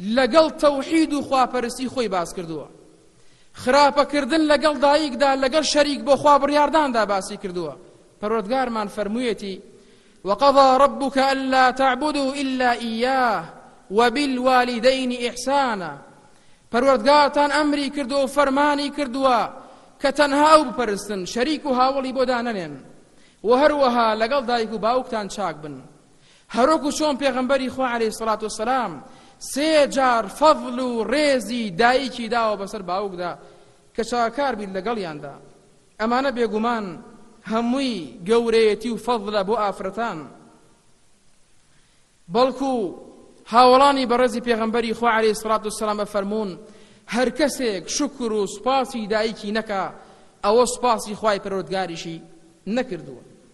لەگەڵ تەوحید و خواپەرستی خۆی باس کردووە خراپەکردن لەگەڵ دایکدا لەگەڵ شەریک بۆ خوا بڕیارداندا باسی کردووە پەروەردگارمان فەرموویەتی وقضى ربك ألا تعبدوا إلا إياه وبالوالدين إحسانا پەروەردگارتان ئەمری کردو فەرمانی کردووە کە تەنها ئەو بپەرستن شەریک و هاوڵی بۆ دانەنێن و هەروەها لەگەڵ دایک و باوکتان چاک بن هەروەکو چۆن پێغەمبەری خوا علیە سڵات وسلام سێ جار فەضل و ڕێزی دایکی داوە بەسەر باوکدا کە چاکار بیت لەگەڵیاندا ئەمانە بێگومان هەمووی گەورەیەتی و فەضلە بۆ ئافرەتان بەڵکو هاوڵانی بەڕێزی پێغەمبەری خوا عەلی سڵات و سلامە فەرمونون هەر کەسێک شکر و سوپاسی دایکی نەکا ئەوە سوپاسی خوای پەرۆتگاریشی نەکردووە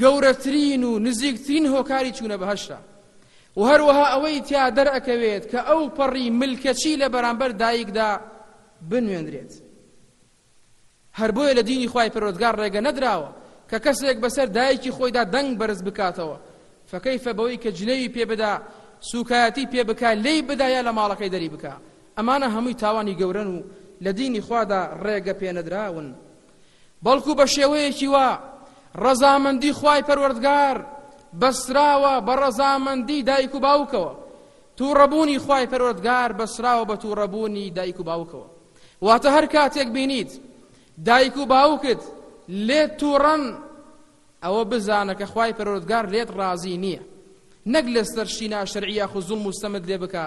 گەورەترین و نزیکترین هۆکاری چوونە بەهەشتە و هەروەها ئەوەی تیا دەرئەکەوێت کە ئەو پەڕی ملکەچی لە بەرامبەر دایکدا بنوێنرێت هەر بۆیە لە دینی خوای پەرۆدگار ڕێگە نەدراوە کە کەسێک بەسەر دایکی خۆیدا دەنگ بەرز بکاتەوە فەکەیفە بەوەی کە جنێوی پێ بدا سوکایەتی پێ بکە لی بدایە لە ماڵەکەی دەری بکە ئەمانە هەمووی تاوانی گەورەن و لە دینی خوادا ڕێگە پێ نەدراون بەڵکو بە شێوەیەکی وا ڕەزامەندی خوای پەروەردگار بەستراوە بە ڕەزامەندی دایک و باوکەوە تووڕەبوونی خوای پەروەردگار بەسراوە بە تووڕەبوونی دایک و باوکەوە واتە هەر کاتێک بینیت دایک و باوکت لێت تووڕەن ئەوە بزانە کە خوای پەرۆردگار لێت ڕازی نییە نەک لەسەر شتی ناشەرعیە خو زوڵ مستەمت لێ بکە